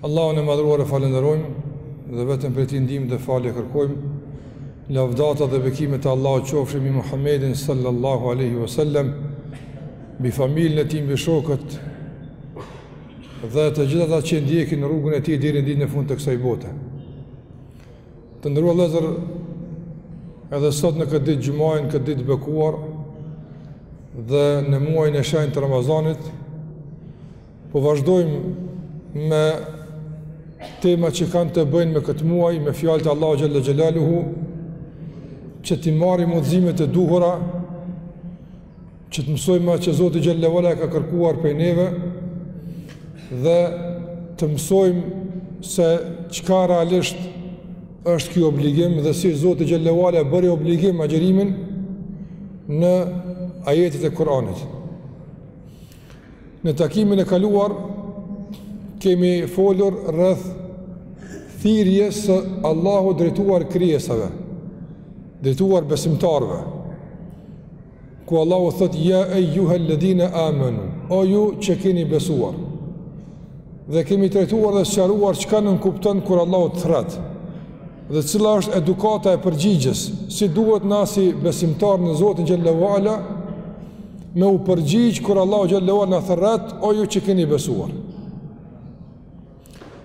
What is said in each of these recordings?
Allahun e Madhëruar e falënderojmë dhe vetëm prej Tij ndihmë dhe falje kërkojmë. Lavdata dhe bekimet e Allahut qofshin mbi Muhammedin sallallahu alaihi wasallam, mbi familjen e tij, mbi shokët dhe të gjithë ata që ndjekin rrugën e tij deri në ditën e fundit të kësaj bote. Të nderuar vëllezër, edhe sot në këtë ditë xhumaje, këtë ditë të bekuar dhe në muajin e shenjtë të Ramazanit, Po vazhdojmë me tema që kanë të bëjnë me këtë muaj, me fjalët e Allahu xhalla xhelaluhu, që t'i marrim udhëzimet e duhura, që të mësojmë atë që Zoti xhalla wa ala ka kërkuar prej neve dhe të mësojmë se çka realisht është ky obligim dhe si Zoti xhalla wa ala e bëri obligim agjerimin në ajetet e Kuranit. Në takimin e kaluar kemi folur rreth thirrjes së Allahut drejtuar krijesave, drejtuar besimtarëve. Ku Allahu thot ja ejjuhel-ledhine amenu, o ju që keni besuar. Dhe kemi trajtuar dhe sqaruar çka nënkupton kur Allahu të thret. Dhe cila është edukata e përgjigjes, si duhet na si besimtar në Zotin xhalla wa ala, me u përgjigjë kur Allahu xhalla wa ala na thërret, o ju që keni besuar.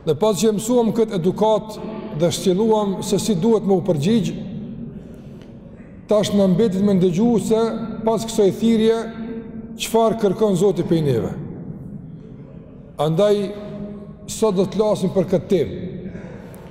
Dhe pasi që mësuam këtë edukatë dhe shtjelluam se si duhet me u përgjigjë, tash na mbetet me ndëgju se pas kësoj thirrje, çfarë kërkon Zoti prej neve. Andaj, sot do të flasim për këtë temë,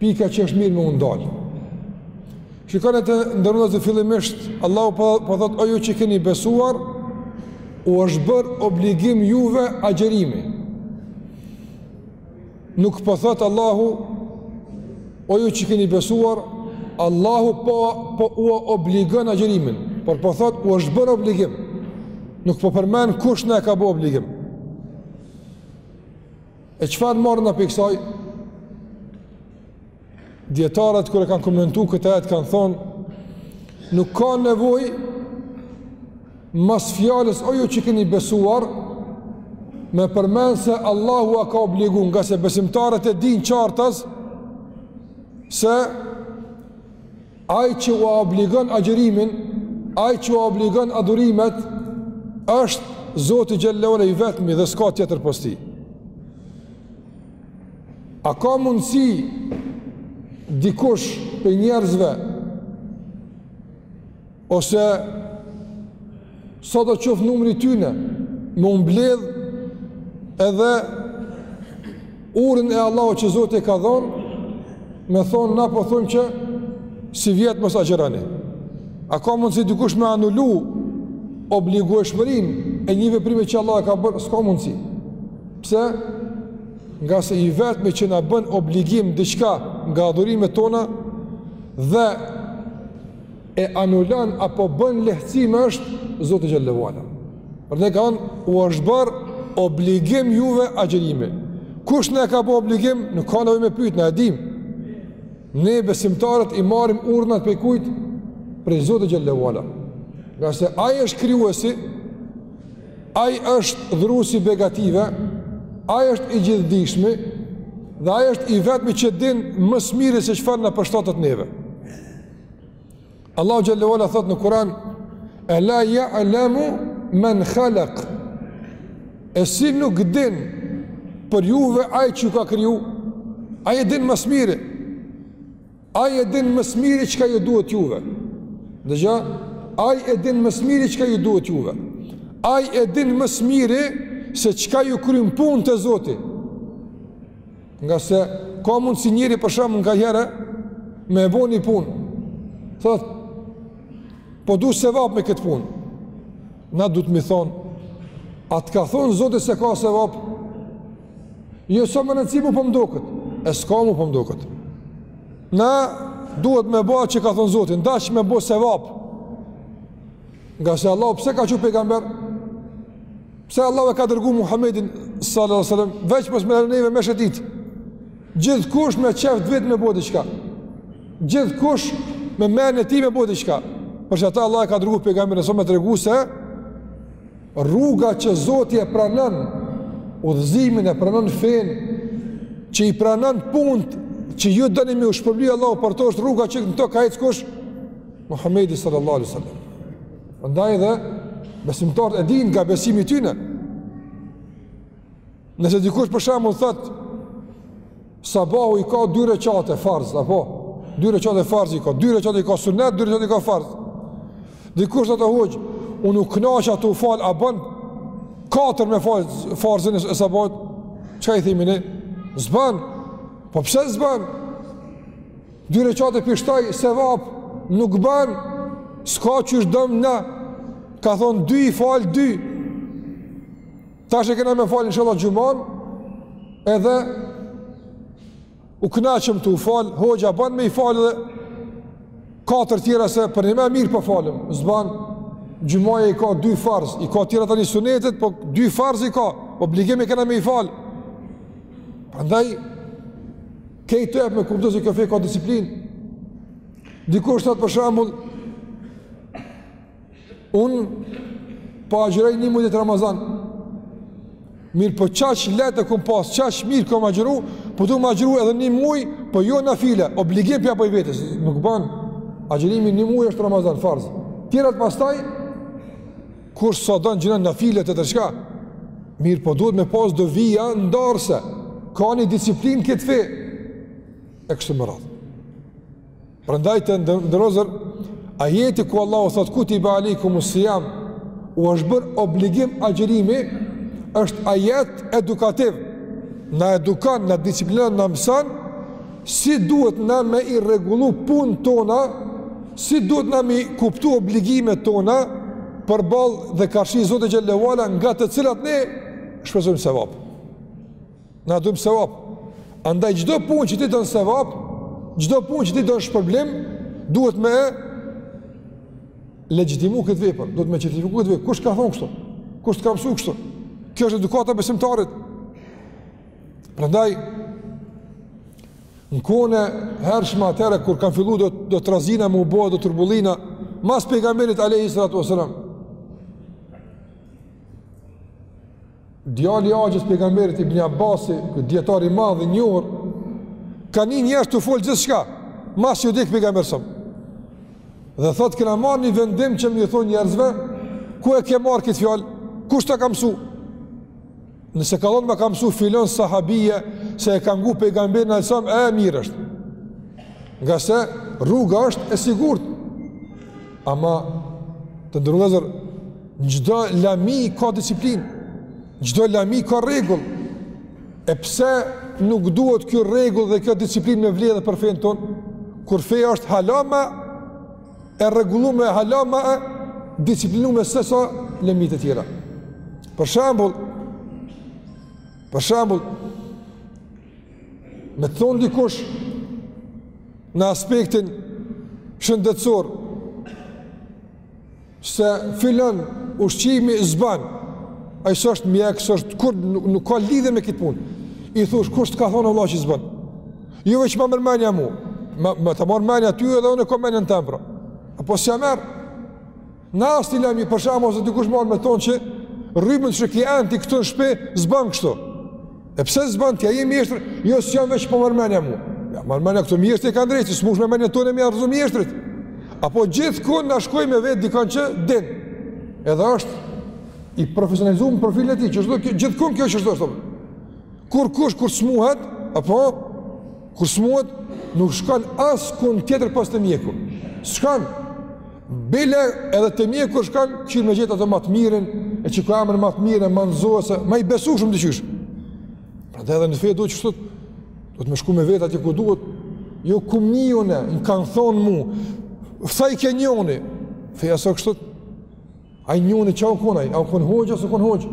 Pika që është mirë me u ndalë. Shikoni të nderuar se fillimisht, Allahu po, po thot, o ju që keni besuar, u është bërë obligim juve agjerimi. Nuk po thot Allahu, o ju që keni besuar, Allahu po, po u obligon agjerimin, por po thot, u është bërë obligim. Nuk po përmend kush na e ka bërë obligim. E çfarë marrim na pi ksaj? Dijetarët kur e kanë komentu këtë ajet kanë thonë, nuk ka nevojë mas fjalës o ju që keni besuar, me përmend se Allahu e ka obligu, ngase besimtarët e dinë qartas, se Ai që ua obligon agjerimin, ai që ua obligon adhurimet, është Zoti xhalla wa ala i vetmi dhe s'ka tjetër pos Tij. A ka mundësi dikush prej njerëzve, ose Sado qoftë numri i tyre, me u mbledh edhe urdhrën e Allahut që Zoti e ka dhonë, me thonë na po thojmë që sivjet mos agjëroni. A ka mundësi dikush me anulu obligueshmërinë e një veprimi që Allahu e ka bërë? S'ka mundësi. Pse? Ngase i vetmi që na bën obligim diçka nga adhurimet tona dhe e anulon apo bën lehtësime është Zoti xhele ve ala. Prandaj ka thënë u është bër obligim juve agjërimi. Kush na ka bo obligim? Nuk ka nevojë me pyet, na e dim. Ne besimtarët i marrim urdhnat prej kujt? Prej Zotit xhele ve ala. Ngase ai është krijuesi, ai është dhuruesi i begative, ai është i gjithdijshmi dhe ai është i vetmi që din më së miri se çfarë na përshtatet neve. Allahu xhele ve ala thot në Kur'an ela ya'lamu man khalaq e si nuk din për juve ai që ju ka kriju ai e din më së miri ai e din më së miri çka ju duhet juve dëgjo ai e din më së miri çka ju duhet juve ai e din më së miri se çka ju kryen punë te Zoti Ngase ka mundsi njeri për shembull nganjëhere me bo një punë, thot, po du sevap me këtë punë, na duhet me i thonë, a të ka thonë Zoti se ka sevap, jo s'o me rëndsi mu po m'doket, e s'ka mu po m'doket. Na duhet me bo atë që ka thonë Zoti, n'daç me bo sevap, ngase Allahu pse ka çu pejgamber, Pse Allahu e ka dërgu Muhamedin sallallahu alaihi wasallam veç mos me na lonë neve me shëtit. Gjithkush me qejf t'vet me bo diçka. Gjithkush me menjen e tij me bo diçka. Për qata Allahu e ka dërgu pejgamberin sa me tregu se rruga që Zoti e pranon udhëzimin e pranon fenë që i pranon punët që ju doni me u shpërbli Allahu për to është rruga që në të ka ecë kush Muhamedi sallallahu alaihi wasallam Andaj edhe besimtarët e dinë nga besimi i tyne. Nëse dikush për shembull thot sabahu i ka dy reqate farz apo dy reqate farz i ka, dy reqate i ka sunnet, dy reqate i ka farz. Dikush thot o hoxhë, unë u knaqa tu u fal, a bën katër me fal farzin e sabahut? Çka i themi ne? S'ban. Po pse s'ban? Dy reqate p'i shtoj, sevap, nuk ban, s'ka qysh dom na, ka thonë dy i fal dy, tash e kena me falë inshalla xhumanë, edhe u knaqëm tu u falë, hoxhë a ban me i falë dhe katër tjera se për ma mirë po falem, s'ban, xhumaja i ka dy farz, i ka tjera tani sunetet, po dy farz i ka, obligim e kena me i falë, prandaj, Kjo t'jep me kuptu se kjo fe ka disiplinë. Dikush thotë për shembull, unë po agjëroj një muj Ramazan, mirë po qaq lehtë e kum pasë, qaq mirë kom agjëru, po du me agjëru edhe një muj, po jo nafile, obligim po ja boj vetes, nuk ban, agjërimi një muj është Ramazan, farz. Tjerat pastaj, Kush sa don agjënon nafile, tjetër çka, mirë po duhet me pas do vija ndarëse, ka një disiplinë në këtë fe, e kështu me radhë. Prandaj të nderuar vëllezër, ajeti ku Allahu thotë, kutibe alejkumus sijam, u është bërë obligim agjërimi, është ajet edukativ, na edukon, na disiplinon, na mëson, Si duhet na me i rregullu punë tona, si duhet na me kuptu obligimet tona përballë dhe karshi Zotit xhele ve ala nga të cilat ne shpresojmë sevap. Na duhet sevap. Andaj çdo punë që ti don sevap, çdo punë që ti don shpërblim, duhet me legjitimu këtë vepër, duhet me certifiku këtë vepër. Kush t'ka thon kështu? Kush të ka msu kështu? Kjo është edukata e besimtarit. Prandaj në kohën e hershme atëherë kur kanë fillu do trazina me u bo do turbullina mas pejgamberit alejhi salatu ve selam. Djali i axhës pejgamberit Ibni Abbasi, ky dijetar i madh i njohur, ka ni njerëz tu fol gjithçka, masi diq pejgamberi alejhi selam. Dhe thotë kena marrë një vendim që me ju thonë njerëzve, ku e ke marrë këtë fjalë? Kush ta ka msu? Nëse kallxon ma ka msu filon sahabi, se e ka ngu pejgamberin alejhi selam, mirë është. Ngase rruga është e sigurt. Ama të nderuar vëllezër, çdo lami ka disiplinë, çdo lami ka rregull. E pse nuk duhet kjo rregull dhe kjo disiplinë me vlejt edhe për fenë tonë? Kur feja është hala ma, e rregullume hala ma e disiplinume se sa lëmitë e tjera. Për shembull, për shembull, me t'thonë dikush në aspektin shëndetësor se filan ushqim s'ban, ai s'është mjek, s'është kur nuk, nuk ka lidhe me këtë punë i thush, kush të ka thonë valla që s'ban Jo veç ma merr menja mu, me, me të marrë menja ty edhe unë e kom menjen teme, pra. Apo si ia merr? Në asë t'i lemi, për shembull ose dikush merr me thonë që rrymën qit klienti këtu në shpi, s'ban kështu. E pse s'ban ti a je mjeshtër, jo s'jam veç po merr menja mu. Ja, merr menja këtu mjeshtri ka drejtë, s'mush me menjen tonde me ia rrëzu mjeshtrit. Apo gjithkund na shkojmë me vetë dikond që din. Edhe është i profesionalizuar në profilin e tij, që çdo gjithkund kjo që çdo thotë. Kur kush kur smuhet, apo kur smuhet nuk shkon askund tjetër pos te mjeku. Shkon bile edhe te mjeku shkon kqyr me gjetë atë ma të mirin, e që ka emrin ma të mirë, me nxanëse, ma i besueshëm diqysh. Prandaj edhe në fe duhet qishtu, duhet me shku me vetë atje ku duhet, jo ku m'vjen, më kanë thonë mu, tha qeky njoni, feja aso kështu, ai njoni çka u kon ai, a u kon hoxhë, a s'u kon hoxhë,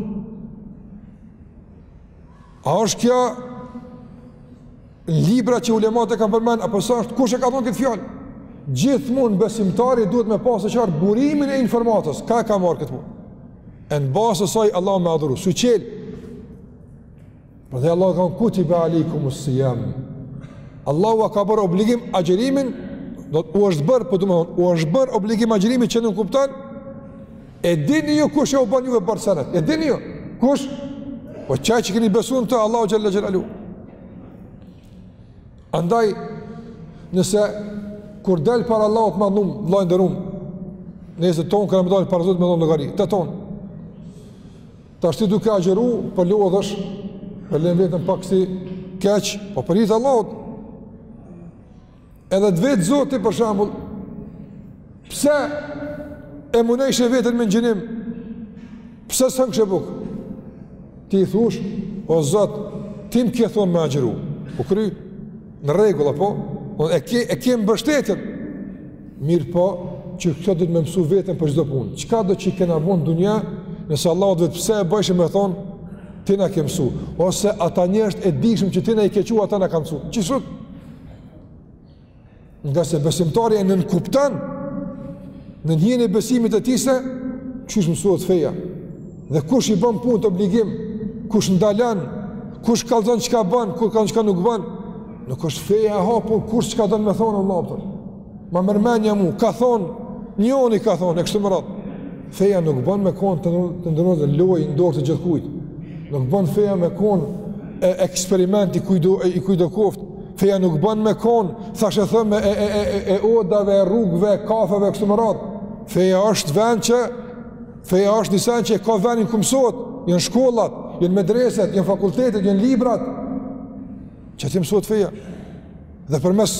A është kjo në libra që ulemat e kanë përmend, apo s'është, kush e ka thonë këtë fjalë? Gjithmonë besimtari duhet me pasë të qartë burimin e informatës, ka e ka marrë këtë punë? E në bazë të saj, Allahun me adhuru, si qelë. Prandaj Allahu thotë kutibe alejkumus-sijam. Allahu ua ka bërë obligim agjerimin, do të u është bërë, po domethënë, u është bërë obligim agjërimi që nënkupton, E dini ju kush jau ban juve farz senet? E dini ju? Kush? Po qaj që keni besu në të Allahu Xhele Xhelaluhu. Andaj, nëse kur del para Allahut të madhnum, vlla i nderum, nesër tonë kena me dalë para Zotit me dhonë llogari, të tonë. Tash ti duke agjëru, po lodhesh, po e len vetën pak si keqë, po për hir të Allahut, Edhe të vet Zoti për shembull, pse e munojshe veten me ninim, pse s'e hëngshe bukën? Ti i thush, o Zot, ti më ke thonë me agjeru, u kry, në rregull, po, e ke, e ke mbështetjen, mirëpo, qekështu duhet me mësu veten për çdo punë, çkado që kena bo në dunja, nëse Allahu të vet pse e bojshe me thonë, ti na ke mësu, ose ata njerëz e dishëm që ti na i ke çu, ata na kanë mësu, qishtu, Ngase besimtari e nënkupton nën hijen e besimit të tij se, qysh mësohet feja. Dhe kush i bën punët obligim, kush ndalon, kush kallzon çka ban, kush kallzon çka nuk ban, nuk është feja e hapur, kush çka don me thonë Allah, për. Ma merr menja mu, ka thonë, njoni ka thonë, e kështu me radhë. Feja nuk bon me konë, të nderuar vllezër, lojë n'dorë të gjithkujt. Nuk bon feja me konë e eksperiment i kujdo, e, i kujdo koftë. Feja nuk bon me konë thashetheme, e, e, e, e, e odave, e rrugve, e kafeve, e kështu me radhë. Feja është vend që, feja është një sen që e ka venin ku mësohet, janë shkollat, janë medreset, janë fakultetet, janë librat. Qaty mësohet feja. Dhe përmes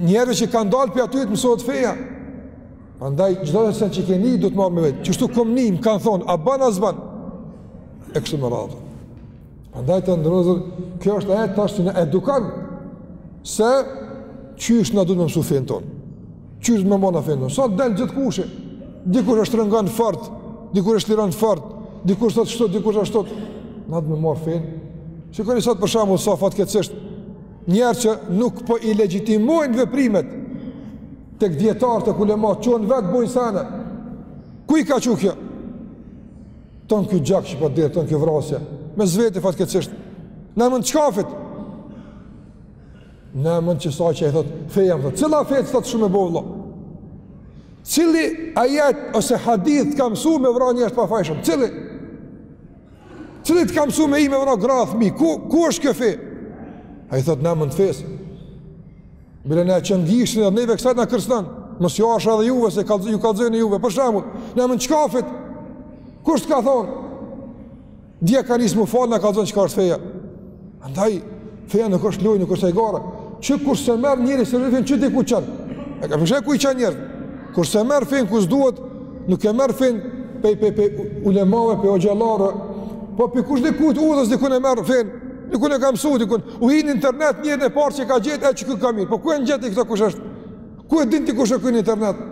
njerëzve që kanë dalë pi atyhit mësohet feja. Andaj, çdo sen që ke ni, duhet me marrë me vetë. Qështu kom ni, më kanë thonë, a bon, a s'bon. E kështu me radhë. Andaj të nderuar vllezër, kjo është tash që na edukon, se qysh na duhet me mësu fenë tonë. Qysh me marrë fenë tonë. Se të del gjithkush. Dikush e shtrëngon fort, dikush e liron fort, dikush të shton, dikush të shton. Na duhet me marrë fenë. Kqyrni sot për shambull, sa fatkeqsisht, Njerëz që nuk po i legjitimojnë veprimet tek dijetarët, tek ulematë, çohen vetë bojnë sene, ku i ka çu kjo? Tonë ky gjak që po derdhet, tonë kjo vrasje mes veti fatkeqsisht, në emën të çkafit, në emën të kësaj që thotë, feja më thotë, cila fe të thotë kshtu me bo, vlla, cili ajet ose hadith t'ka mësu me vra njerëz të pafajshëm, cili? Cili të ka mësu me hi me vra gra dhe thmi? Ku, ku është kjo fe? Ai thotë në emën të fesë. Bile na e çon gishtin edhe neve kësajt na kërcnon. Mos ju arsha edhe juve, se kallz, ju kallzoj unë juve. Për shambull, në emën të çkafit? Kush t'ka thonë? Dje ka nisë m'u falë, na kallzon çka është feja. Andaj, feja nuk është lojë, nuk është e gara, që kur s'e merr njeri, s'e merr fenë, që di ku çon, e ka përshaj ku i çon njerëz, kur s'e merr fenë, ku s'duhet, nuk e merr fenë, pe, pe, pe, ulemave, pe, hoxhallarëve, po pe, kush dikujt udhës, dikun e merr fenë, dikun e ka mësu, dikun, u hi n'internet, njerin e parë që ka gjetë, e qeky ka mirë, po ku e njeh ti këta kush është, ku e din ti kush o ky në internet,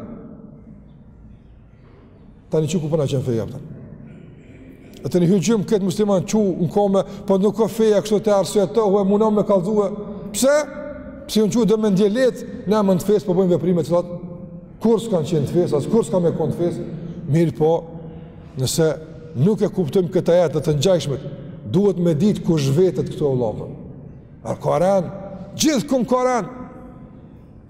Tani qe ku po na çon feja, po thonë. E tani hyrë gjymë këta muslimanë, çu n'komë, po po nuk o feja kështu të arsyetohu e munohu me kallzue. Pse? Pse u çun do mendjelehtë, në emën të fesë po po bojnë veprime të kota? Kurrë s'kanë qenë të fesë, as kurrë s'kanë me konë të fesë? Mirëpo, nëse nuk e kuptojmë këtë ajet dhe të ngjajshmet, duhet me ditë kush vetet këtu e ulafën. Arë karen, gjithë këmë karen,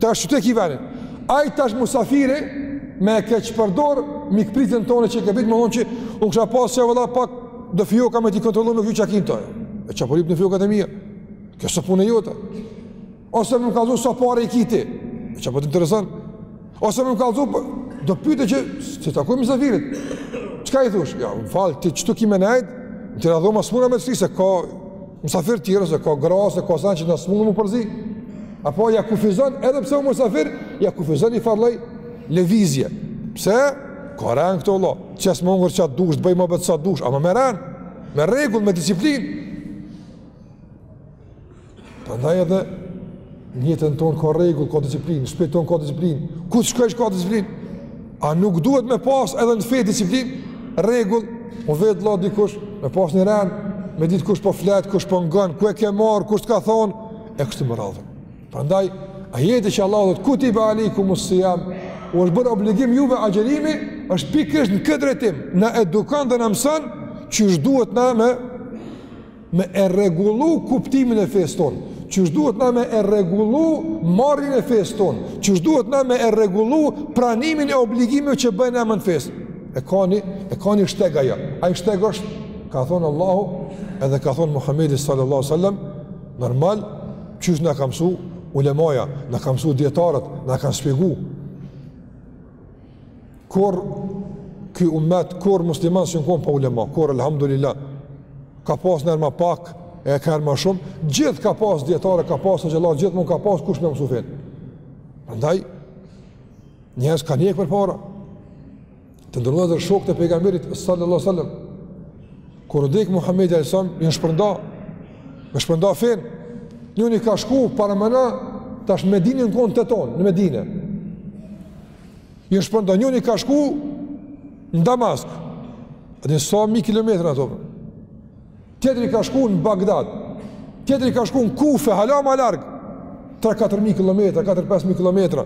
Tash qitu e ki venin. Ai tash musafiri me e keqpërdor mikpritjen tonë që ke qit, me thonë që u kisha pas qef, vëlla, pak do fioka me t'i kontrollu, me kqyr çka ki n'to. E çka po lyp në fiokat e mia? Kjo s'o punë jote. Ose më kallzo sa pare i ki ti. E çka po të intereson? Ose më kallzo po, do pyetje që s'i takojnë musafirit. Çka i thush? Jo, më fal ti qitu ki me nejt. N'tjera dhoma s'mun me hi se ka Musafir tjerë se ka gra, se ka sen që na s'mund me u përzi, apo ja kufizon edhe pse u musafir, ja kufizon i farë lloj lëvizje. Pse? Ka rend këtu lo, që asë me ngrën ça të dush, të bajmë muhabet sa dush, ama me rend, me rregull, me disiplinë. Prandaj edhe, Në jetën tonë ka rregull, ka disiplinë, në shpi tonë ka disiplinë. Ku të shkojsh ka disiplinë? A nuk duhet me pas edhe në fe disiplinë? Rregull, u vet lë dikush, me pas një rend, me ditë kush po flet, kush po ngon, ku e ke marr, kush të ka thon, e kështu me radhë. Prandaj, ajeti që Allahu thotë kutibe alejkumus sijam, u është bërë obligim juve agjerimi, është pikërisht në këtë drejtim, na edukon dhe na mëson qysh duhet na me me e rregullu kuptimin e fesë tonë, qysh duhet na me e rregullu marrjen e fesë tonë, qysh duhet na me e rregullu pranimin e obligimeve që bëjmë n'emën të fesë. E ka një, e ka një shteg ajo. Ai shteg është, ka thonë Allahu, edhe ka thonë Muhammedi sallallahu sallam, normal, qysh na kanë mësu ulemaja, na kanë mësu dijetarët, na kanë shpjegu. Kurrë ky umet, kurrë muslimanët s'jan konë pa ulema, kurrë alhamdulillah, ka pas një herë ma pak, e ka një herë ma shumë, gjithë ka pas dijetarë, ka pas hoxhallarë, gjithmonë ka pas kush me mësu fenë. Prandaj, njerëz ka hjekë përpara, të nderuar vllezër, shokët e pejgamberit, sallallahu sallam, Kur u dek Muhamedi alejhi selam, janë shpërnda, me shpërnda fenë. Njëri ka shku parameno, tash në Medinë në kon Tetovën, në Medinë. Janë shpërnda njëri ka shku në Damask. A e di sa mijë kilometra ato. Tjetri ka shku në Bagdad. Tjetri ka shku në Kufe, hala ma larg. 3-4 mijë kilometra, 4-5 mijë kilometra.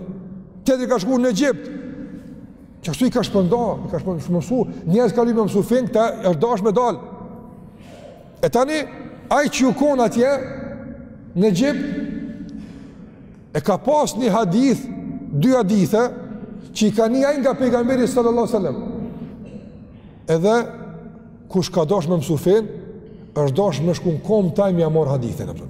Tjetri ka shku në Egjipt. Qashtu i ka shpërnda, i ka shpërnda, me mësu, njerëz ka lyp me mësu fenë, këta është dash me dalë. E tani, ai që u konë atje, në Egjipt, e ka pas një hadith, dy hadithe, që i ka ni ai nga pejgamberi sallallahu sallam. Edhe, kush ka dash me mësu fenë, është dash me shku në komë te ai me ia marr hadithin, apo.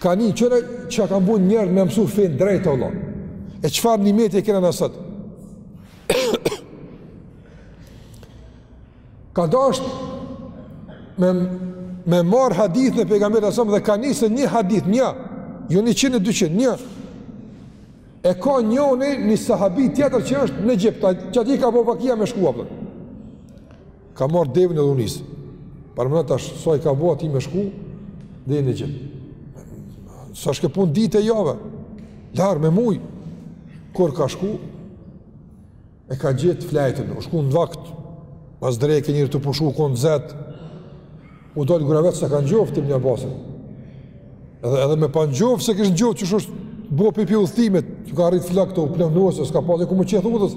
Keni ni çka kanë bo njerëz me e mësu fenë drejt, Allah. E çfarë nimeti e kena na sot? ka dashtë me, me marr hadith nga pejgamberi alejhi selam dhe ka ni se një hadith, një, jo njëqind e dyqind, një. E ka njëni një sahabi tjetër që është në Egjipt, që atje ka bo vakia me shku, apo. Ka marrë deven edhe u nis. Paramendo tash sa i ka bo atij me shku deri në Egjipt. S'ishke punë dite e jave. Larg me muj. Kur ka shku? E ka gjetë flajtën, u shku në vakt. Pas dreke njeri tu pushu kon zet. U dal gruja e vet s'e ka njoftë Ibn Abbasin. Edhe edhe me pa njoftë s'e kish njoftë qysh u bo prej udhtimit, që ka rritë flakë të u plenuese, s'ka pas e ku më qethë udhës.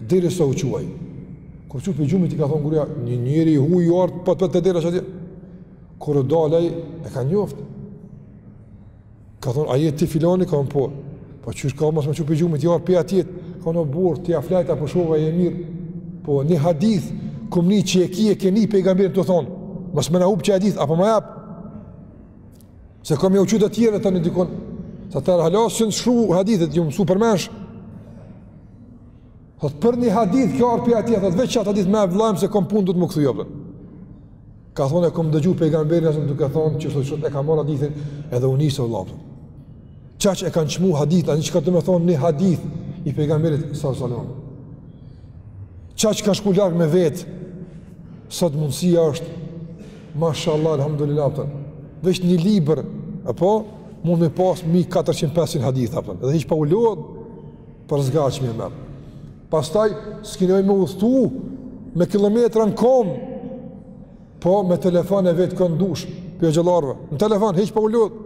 Deri sa u çu aj. Kur u çu prej gjumit i ka thonë gruja, një njeri i huj u ardh, po t'pret te dera që Kur u dal aj, e ka njoft. Ka thonë, a je ti filani, ka thonë po. Po qysh ka mos me m'çu prej gjumit i ardh, prej atjehit. Ka thonë burrë, ti a flajta pushova mirë. Po një hadith, kom ni që e ki e ke ni pejgamberin tu thonë. Mos me na hupë qaj hadith, a po ma jep. Se kam jau çu të tjerëve tani dikon, të të rëhalasë që në shkru hadithet, ju mësu përmensh. Thot, për një hadith, je ardh pi atje, thot, veç atë hadith me e vlla jem se kam pun du të më këthu jo, Ka thonë e kam dëgju pejgamberin asëm duke thonë qështu qështu e ka marrë hadithin edhe u nis o vlla jem. Qaq e kanë çmu hadithin, a e ni çka do me thonë një hadith i pejgamberit sallallahu alejhi ve selem. Qaq ka shku larg me vetë, sot mundësia është Mashallah alhamdulillah thon. Veç një libër apo mund me pas 1400-500 hadith apo. Edhe hiç pa u lodh për zgjatje më. Pastaj s'ki nevoj me udhtu me kilometra në kom. Po me telefon e vet kon dush, pi hoxhallarve. Në telefon hiç pa u lodh.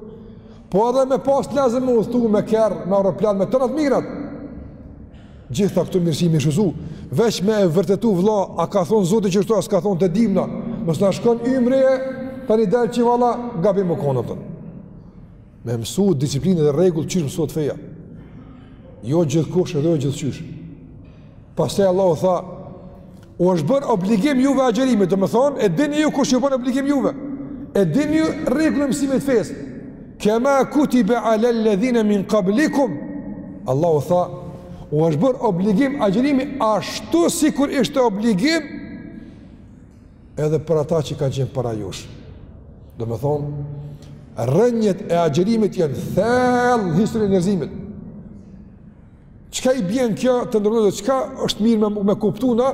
Po edhe me pas lazëm me udhtu me kerr, me aeroplan, me tona t'mirat. Gjithë këto mirësi me shfrytzu, veç me e vërtetu vlla, a ka thonë Zoti qështu, a s'ka thonë ta dimë na, mos na shkon ymri e, tani del që valla, gabim u konë, pëtën. Me mësu disiplinë dhe rregull, qysh mësohet feja. Jo gjithë kush edhe jo gjithë qysh. Pastaj Allahu tha, U është bërë obligim juve agjërimi, domethonë, e dini ju kush ju bon obligim juve, e dini ju rregullin e mësimit fesë, kema kutibe alel-ledhine min kablikum, Allahu tha, u është bërë obligim agjërimi, ashtu sikur ishte obligim, edhe për ata që kanë qenë para jush. Domethonë, rrënjët e agjërimit janë thellë në historinë e njerëzimit, Çka i bjen kjo të nderuar çka është mirë me e kuptu na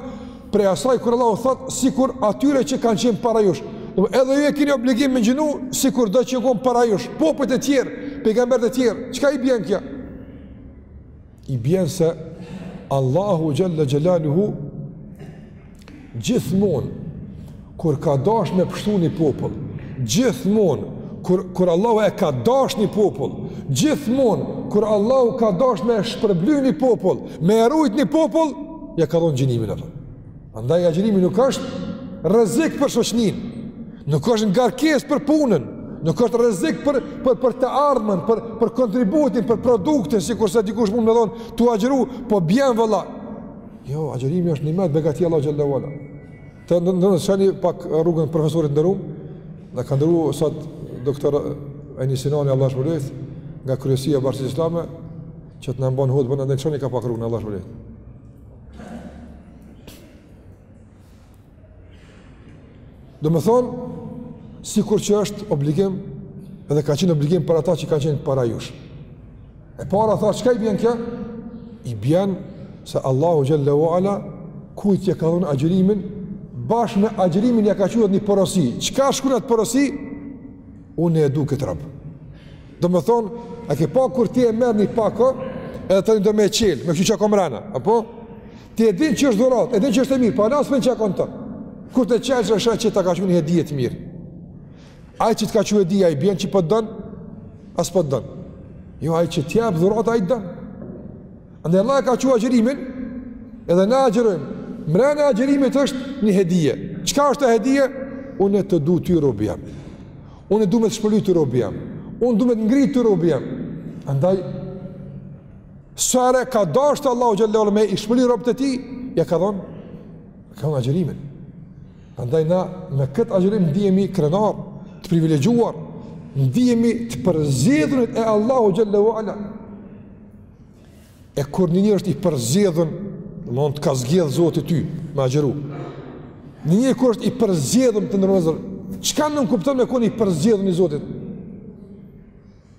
prej asaj kur Allahu thot sikur atyre që kanë qenë para jush. Do edhe ju e keni obligim me gjinu sikur do që qenë para jush, popujt e tjerë, pejgamberët e tjerë. Çka i bjen kjo? I bjen se Allahu xhelle xhelaluhu Gjithmonë kur ka dashtë me pshtu një popull, gjithmonë kur kur Allahu e ka dashtë një popull, gjithmonë kur Allahu ka dashtë me e shpërbly një popull, me e rujt një popull, ja ka dhonë agjërimin atë. Andaj agjërimi nuk është rrezik për shoqnin, nuk është ngarkesë për punën, nuk është rrezik për për për të ardhmen, për për kontributin, për produktin, sikurse dikush mund me thonë, tu agjëru, po bjen valla. Jo, agjërimi është nimet, begati e Allahut xhelle ve ala. Të na e lshoni pak rrugën profesorit të nderum, na ka nderu sot doktor Ajni Sinani, Allahu e shpërbleftë, nga kryesia e Bashkësisë Islame, që të na mban hutben, na e lshoni ka pak rrugën, Allahu ju shpërbleftë. Domethonë, sikur që është obligim, edhe ka qenë obligim për ata që kanë qenë para jush. E para thashë, çka i bjen kjo? I bjen se Allahu xhelle ve ala, kujt ja ka dhonë agjërimin, bashkë me agjërimin ja ka çu një porosi. Çka shkrun n'atë porosi? Unë e du këtë rob. Domethonë, a ke pa kur ti e merr një pako, edhe tani do me e çelë, me kqyrë çka ka mrena, apo? Ti e din që është dhuratë, e din që është e mirë, pa po nësë me në çka ka n'ta. Kur ta çelsh e sheh që ta ka çu një hedije të mirë. Ai që të ka çu hedije, a i bjen që po të don, a s'po të don. Jo, ai që t'jep dhuratë, ai të don. Andaj Allahu e ka çu agjërimin, edhe na agjërojmë. Mrena agjërimit është një hedije. Çka është ajo hedije? Unë të du ty robi jem. Unë du me të shpërbly ty robi jem. Unë du me të ngrit ty robi jem. Andaj, Sa herë ka dashtë Allahu xhelle ve ala me i shpërbly robët e tij, ja ka dhonë, ka dhonë agjërimin. Andaj na me këtë agjërim ndihemi krenarë, të privilegjuar, ndihemi të përzgjedhunit e Allahut xhelle ve ala. E kur një njeri është i përzgjedhun, domethonë të ka zgjedhë Zoti ty, me agjëru. Një njeri kur është i përzgjedhun, të nderum vllezër, çka nënkupton me konë i përzgjedhun i Zotit?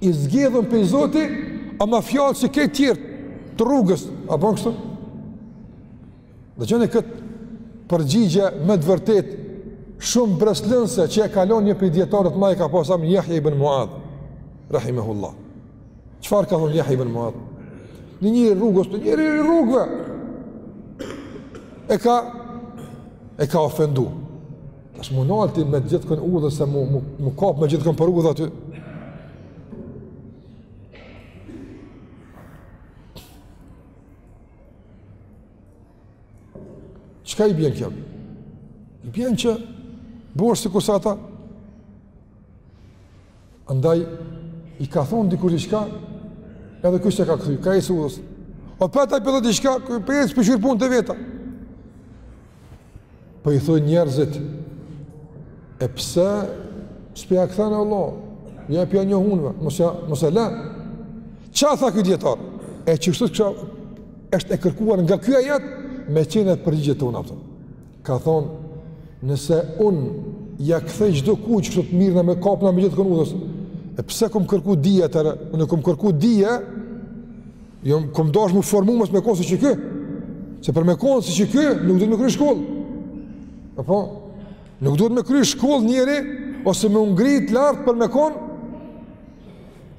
i zgjedhun prej Zotit, a ma fjallë që këtë tjertë të rrugës, a bon kështu? Dëgjoni këtë përgjigje me të vërtetë, shumë mbresëlënëse që e ka dhonë një prej dijetarëve t'mdhaj, e ka pasë emnin Jahja ibn Muadh, Rahimehullah. Çfarë ka thonë Jahja ibn Muadh? Një njeri i rrugës, një njeri i rrugëve, e ka, e ka ofendu. Tash m'u nalë ti me gjithkënd udhës e m'u, m'u, m'u kapë me gjithkënd për udhë aty. Çka i bjen kjo? I bjen që bohesh sikurse ata? Andaj, i ka thonë dikush diçka, edhe ky s'ja ka kthy, ka ec udhës. O petaj për diçka, për e së pëshur punë të veta. Po i thonë njerëzit, e pse, s'p'ia kthen Allah, një e për e një hunëve, mos, mos e le. Qa tha ky dijetar? E që kështu kështu, është e kërkuar nga ky ajet, me qenë përgjigjet tona, apëtëm. Ka thonë, nëse unë ja kthej çdokujt këtu të mirrna, me kapna me gjithëkon udhës. E pse kom kërku dije atëherë? Unë kom kërku dije. Jo, kom dash m'u formu mos me kon si qiky. Se për me kon si qiky, nuk duhet me kry shkollë. Apo nuk duhet me kry shkollë njeri ose me u ngrit lart për me kon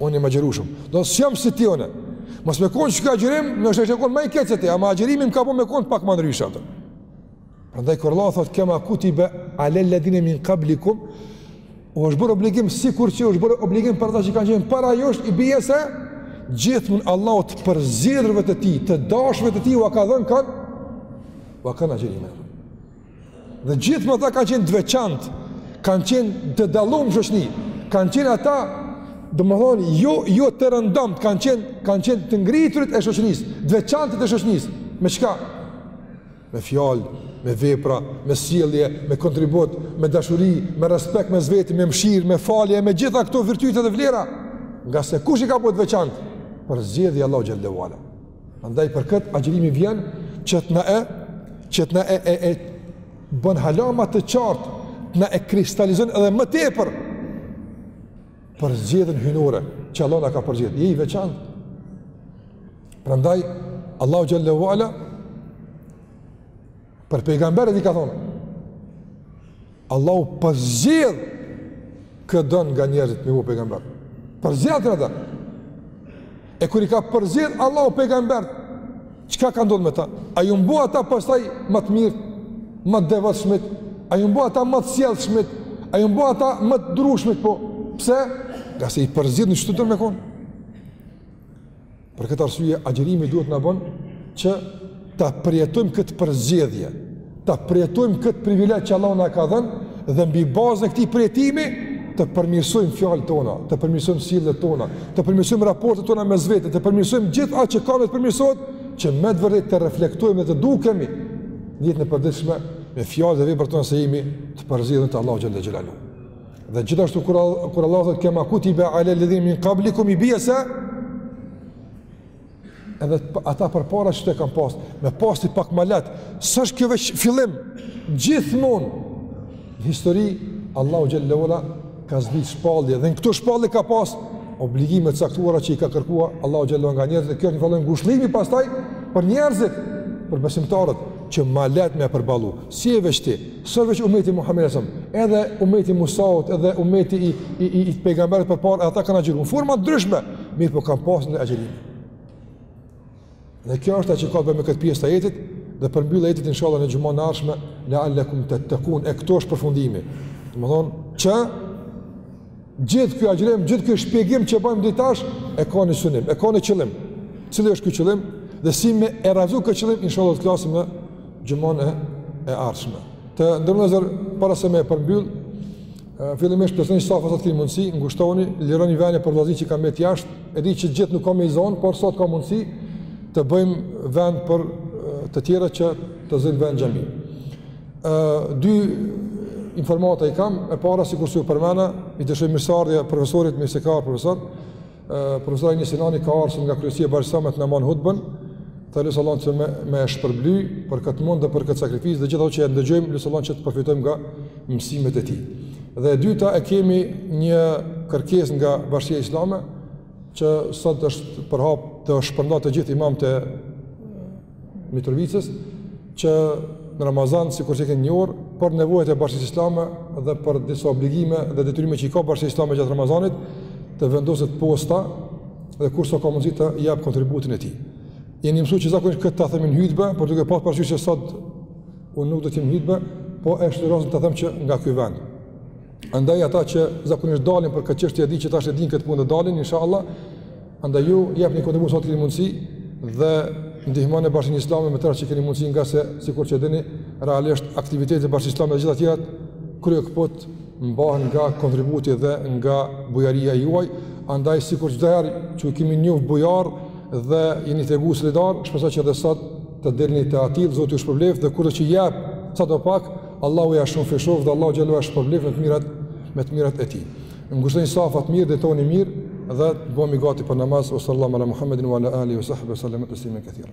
Unë jam agjërushëm. Do të s'jam si ti unë. Mos me kon qiky agjërim, isha kon ma i keq se ti, ama agjërimi më ka bo me kon pak ma ndryshe atë. Prandaj kur Allah thotë kema kutiba ala alladhina min qablikum, u është bërë obligim sikur që u është bërë obligim për ata që kanë qenë para jush i bie se gjithmonë Allahu të përzgjedhurve të tij, të dashurve të tij ua ka dhënë kan ua ka dhënë agjërimin. Dhe gjithmon ata kanë qenë të veçantë, kanë qenë të dallum n'shoqni, kanë qenë ata, domethonë, jo, jo të rëndomtë, kanë qenë, kanë qenë të ngriturit e shoqnisë, të veçantët e shoqnisë, me çka? Me fjalë, me vepra, me sjellje, me kontribut, me dashuri, me respekt, mes veti, me mshirë, me falje, me gjitha këto virtyte dhe vlera, ngase kush i ka bo të veçantë? Përzgjedhja e Allahut xhelle ue ala. Prandaj për këtë agjërimi vjen që të na e që të na e e, e bën hala ma të qartë, të na e kristalizon edhe më tepër përzgjedhjen hyjnore që Allah na ka përzgjedh. Je i veçantë. Prandaj Allahu xhelle ue ala Për pejgamberët i ka thonë, Allahu përzgjedh kë don nga njerëzit me i bo pejgamberë. Përzgjedh kë don. E kur i ka përzgjedh Allahu pejgamberët, çka ka ndodhë me ta? A jon bo ata pastaj ma të mirët, ma të devotshmit? A jon bo ata ma të sjellshmit? A jon bo ata ma të drushmit? Po, pse? Ngase i përzgjedhuni qashtu don me konë. Për këtë arsye agjërimi duhet na bën që ta përjetojmë këtë përzgjedhje, ta përjetojmë këtë privilegj që Allahu na ka dhënë dhe mbi bazën e këtij përjetimi të përmirësojmë fjalët tona, të përmirësojmë sjelljet tona, të përmirësojmë raportet tona mes veti, të përmirësojmë gjithë atë që ka me të përmirësohet, që me të vërtetë të reflektojmë dhe të dukemi në jetën e përditshme me fjalët e veprat tona se jemi të përzgjedhur të Allahut xhelle xhelaluhu Dhe gjithashtu kur kur Allahu thotë kema kutibe alel-ledhine min kablikum i bie se edhe ata përpara që e kanë pas, me pas pak ma leht, s'është kjo veç fillim, gjithmonë, në histori, Allahu xhele ve ala ka zbrit shpallje, dhe në këto shpallje ka pas obligime t'caktuara që i ka kërku Allahu xhele ve ala nga njerëzit, dhe kjo është një farë ngushëllimi pastaj për njerëzit, për besimtarët, që ma leht me e përballu, s'je veç ti, S'o veç umeti Muhammedit edhe umeti i Musaut, edhe umeti i, i, i, i pejgamberëve përpara, edhe ata kanë agjeru, në forma t'ndryshme, mirëpo kanë pas një agjërim. Dhe kjo është ajo që ka të bëjë me këtë pjesë të ajetit, dhe përmbyllja e ajetit inshallah në xhumanë e ardhshme, lealekum tettekun, e kjo është përfundimi. Domethënë, që Gjithë ky agjërim, gjithë ky shpjegim që bëmë deri tash, e ka një synim, e ka një qëllim. Cili është ky qëllim? Dhe si me u realizu ky qëllim, inshallah të flasim në xhumanë e, e ardhshme. Të nderuar vëllezër, para se me e përmbyll, fillimisht plotësoni safat sa keni mundësi, ngushtoni, lironi venet për vllaznit që kanë met jashtë, e di që gjithë nuk ka me i zanë, por sa t'ka mundësi të bëjmë vend për të tjerë që të zënë vend në xhami. dy informata i kam, e para sikurse u përmend, i dëshiroj mirëseardhje profesorit, mirë se ka ardh profesor, profesor e një Sinani ka ardh nga kryesia Bashkësisë Islame të na mbajë hutben, lus Allahun që me, me e shpërbly për këtë mund dhe për këtë sakrificë dhe gjithë ata që e ndëgjojmë, lus Allahun që të përfitojmë nga mësimet e tij. Dhe e dyta e kemi një kërkesë nga bashkësia islame, që sot është përhap është shpërnda te gjithë imamët e Mitrovicës që në Ramazan sikurse çdo herë për nevojat e bashkësisë islame dhe për disa obligime dhe detyrime që i ka bashkësia islame gjatë Ramazanit të vendoset posta dhe kushdo ka mundësi të japë kontributin e tij. Jeni mësuar që zakonisht këtë ta them në hutbe, por duke pas parasysh se sot unë nuk do të jem në hutbe, po e shfrytëzoj rastin ta them që nga ky vend Andaj ata që zakonisht dalin për këtë çështje e di që tash e din këtë punë të dalin inshallah. Andaj ju jepni kontribut sa keni mundësi dhe ndihmoni bashkësinë islame me atë që keni mundësi ngase sikur që dini realisht aktivitetet e bashkësisë islame dhe gjithë tjerat kryekëput mbahen nga kontributi dhe nga bujaria juaj. Andaj sikur çdo herë që keni qenë bujarë dhe jeni tregu solidarë, shpresoj që edhe sot të dilni të atillë, Zoti ju shpërbleftë dhe kushdo që jep, sado pak, Allahu ia shumëfishoftë dhe Allahu xhele ve ala e shpërbleftë me të mirat, me të mirat e tij. Ngushtoni safat mirë, drejtoni mirë, dhe të bëhemi gati për namaz, ve sal-lallahu ala Muhammedin, ve ala alihi, ve sahbihi, ve sel-leme teslimen kethira.